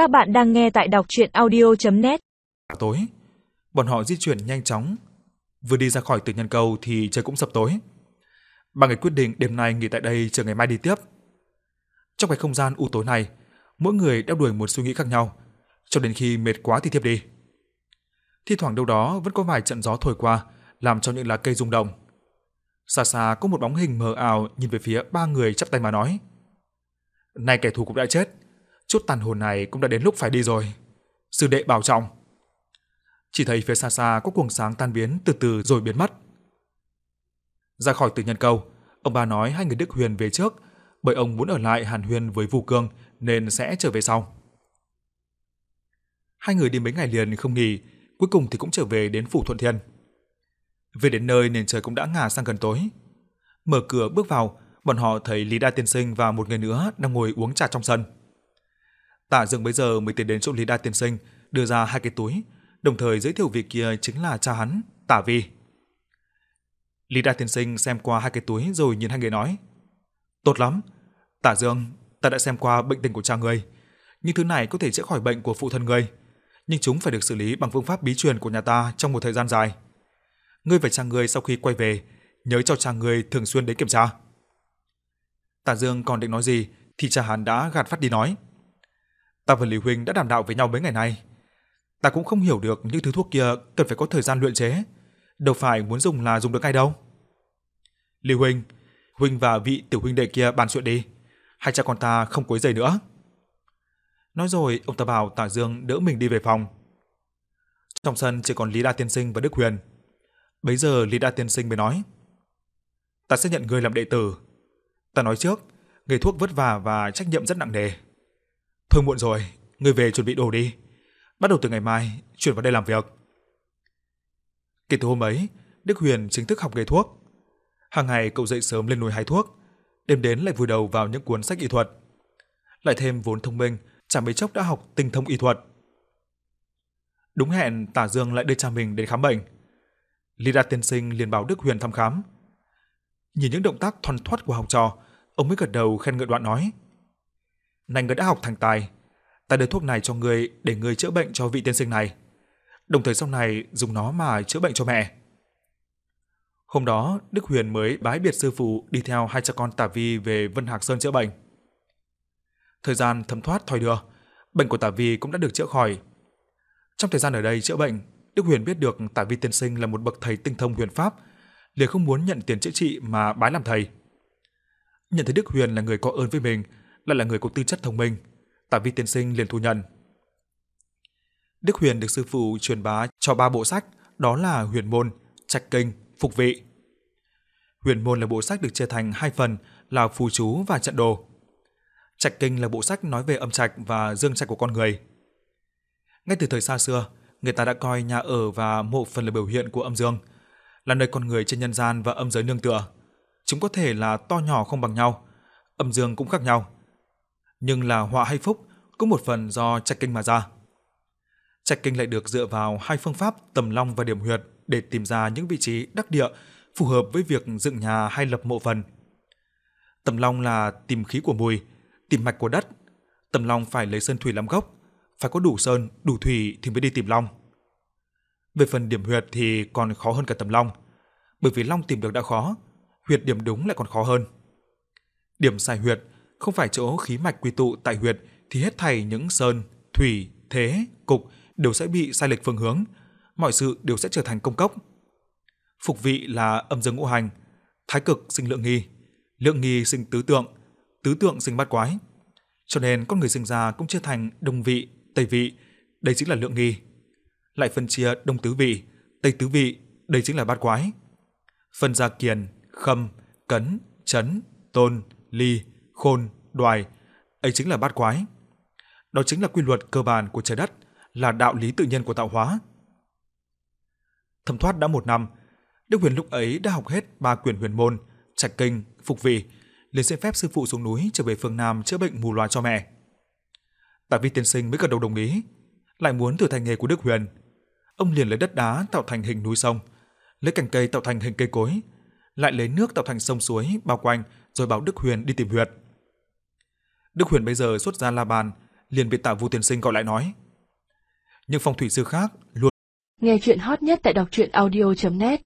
Các bạn đang nghe tại đọc audio net Tối, bọn họ di chuyển nhanh chóng. Vừa đi ra khỏi tử nhân cầu thì trời cũng sập tối. Ba người quyết định đêm nay nghỉ tại đây chờ ngày mai đi tiếp. Trong cái không gian u tối này, mỗi người đeo đuổi một suy nghĩ khác nhau, cho đến khi mệt quá thì thiếp đi. Thi thoảng đâu đó vẫn có vài trận gió thổi qua, làm cho những lá cây rung động. Xa xa có một bóng hình mờ ảo nhìn về phía ba người chắp tay mà nói: này kẻ thù cũng đã chết, chút tàn hồn này cũng đã đến lúc phải đi rồi. Sư đệ bảo trọng." Chỉ thấy phía xa xa có cuồng sáng tan biến từ từ rồi biến mất. Ra khỏi Tử Nhân Câu, ông bà nói hai người Đức Huyền về trước, bởi ông muốn ở lại Hàn Huyền với Vũ Cương nên sẽ trở về sau. Hai người đi mấy ngày liền không nghỉ, cuối cùng thì cũng trở về đến phủ Thuận Thiên. Về đến nơi nên trời cũng đã ngả sang gần tối. Mở cửa bước vào, bọn họ thấy Lý Đa tiên sinh và một người nữa đang ngồi uống trà trong sân. Tạ Dương bây giờ mới tiến đến chỗ Lý Đa tiên sinh, đưa ra hai cái túi, đồng thời giới thiệu vị kia chính là cha hắn, Tạ Vi. Lý Đa tiên sinh xem qua hai cái túi rồi nhìn hai người nói: "Tốt lắm, Tạ Dương, ta đã xem qua bệnh tình của cha ngươi, những thứ này có thể chữa khỏi bệnh của phụ thân ngươi, nhưng chúng phải được xử lý bằng phương pháp bí truyền của nhà ta trong một thời gian dài. Ngươi và cha ngươi sau khi quay về, nhớ cho cha ngươi thường xuyên đến kiểm tra." Tạ Dương còn định nói gì thì cha hắn đã gạt phát đi nói: "Ta và Lý huynh đã đàm đạo với nhau mấy ngày nay, ta cũng không hiểu được những thứ thuốc kia cần phải có thời gian luyện chế, đâu phải muốn dùng là dùng được ngay đâu." Lý huynh, huynh và vị tiểu huynh đệ kia bàn chuyện đi, hai cha con ta không quấy rầy nữa. Nói rồi, ông ta bảo Tạ Dương đỡ mình đi về phòng. Trong sân chỉ còn Lý Đa tiên sinh và Đức Huyền. Bấy giờ Lý Đa tiên sinh mới nói: "Ta sẽ nhận ngươi làm đệ tử. Ta nói trước, nghề thuốc vất vả và trách nhiệm rất nặng nề. Thôi muộn rồi, ngươi về chuẩn bị đồ đi. Bắt đầu từ ngày mai chuyển vào đây làm việc." Kể từ hôm ấy, Đức Huyền chính thức học nghề thuốc. Hàng ngày cậu dậy sớm lên núi hái thuốc, đêm đến lại vùi đầu vào những cuốn sách y thuật. Lại thêm vốn thông minh, chẳng mấy chốc đã học tinh thông y thuật. Đúng hẹn, Tả Dương lại đưa cha mình đến khám bệnh. Lý Đạt tiên sinh liền bảo Đức Huyền thăm khám. Nhìn những động tác thuần thoắt của học trò, ông mới gật đầu khen ngợi đoạn nói: "Này ngươi đã học thành tài, ta đưa thuốc này cho ngươi để ngươi chữa bệnh cho vị tiên sinh này, đồng thời sau này dùng nó mà chữa bệnh cho mẹ." Hôm đó, Đức Huyền mới bái biệt sư phụ đi theo hai cha con Tả Vi về Vân Hạc Sơn chữa bệnh. Thời gian thấm thoát thoi đưa, bệnh của Tả Vi cũng đã được chữa khỏi. Trong thời gian ở đây chữa bệnh, Đức Huyền biết được Tả Vi tiên sinh là một bậc thầy tinh thông huyền pháp, liền không muốn nhận tiền chữa trị mà bái làm thầy. Nhận thấy Đức Huyền là người có ơn với mình, lại là người có tư chất thông minh, Tả Vi tiên sinh liền thu nhận. Đức Huyền được sư phụ truyền bá cho ba bộ sách, đó là Huyền môn, Trạch kinh, Phục vị. Huyền môn là bộ sách được chia thành hai phần là phù chú và trận đồ. Trạch kinh là bộ sách nói về âm trạch và dương trạch của con người. Ngay từ thời xa xưa, người ta đã coi nhà ở và mộ phần là biểu hiện của âm dương, là nơi con người trên nhân gian và âm giới nương tựa. Chúng có thể là to nhỏ không bằng nhau, âm dương cũng khác nhau. Nhưng là họa hay phúc cũng một phần do trạch kinh mà ra. Trạch kinh lại được dựa vào hai phương pháp tầm long và điểm huyệt để tìm ra những vị trí đắc địa phù hợp với việc dựng nhà hay lập mộ phần. Tầm long là tìm khí của mùi, tìm mạch của đất. Tầm long phải lấy sơn thủy làm gốc, phải có đủ sơn, đủ thủy thì mới đi tìm long. Về phần điểm huyệt thì còn khó hơn cả tầm long, bởi vì long tìm được đã khó, huyệt điểm đúng lại còn khó hơn. Điểm sai huyệt không phải chỗ khí mạch quy tụ tại huyệt thì hết thảy những sơn, thủy, thế, cục đều sẽ bị sai lệch phương hướng, mọi sự đều sẽ trở thành công cốc. Phục vị là âm dương ngũ hành, thái cực sinh lượng nghi, lượng nghi sinh tứ tượng, tứ tượng sinh bát quái. Cho nên con người sinh ra cũng chia thành đông vị, tây vị, đây chính là lượng nghi. Lại phân chia đông tứ vị, tây tứ vị, đây chính là bát quái. Phân ra kiền, khâm, cấn, chấn, tôn, ly, khôn, đoài, ấy chính là bát quái. Đó chính là quy luật cơ bản của trái đất, là đạo lý tự nhiên của tạo hóa. Thẩm thoát đã một năm, Đức Huyền lúc ấy đã học hết ba quyển huyền môn, trạch kinh, phục vị, liền xin phép sư phụ xuống núi trở về phương Nam chữa bệnh mù loà cho mẹ. Tạ Vi tiên sinh mới gật đầu đồng ý, lại muốn thử thành nghề của Đức Huyền. Ông liền lấy đất đá tạo thành hình núi sông, lấy cành cây tạo thành hình cây cối, lại lấy nước tạo thành sông suối bao quanh rồi bảo Đức Huyền đi tìm huyệt. Đức Huyền bây giờ xuất ra la bàn, liền bị Tạ Vu tiên sinh gọi lại nói. Nhưng phong thủy sư khác luôn Nghe chuyện hot nhất tại đọc truyện audio.net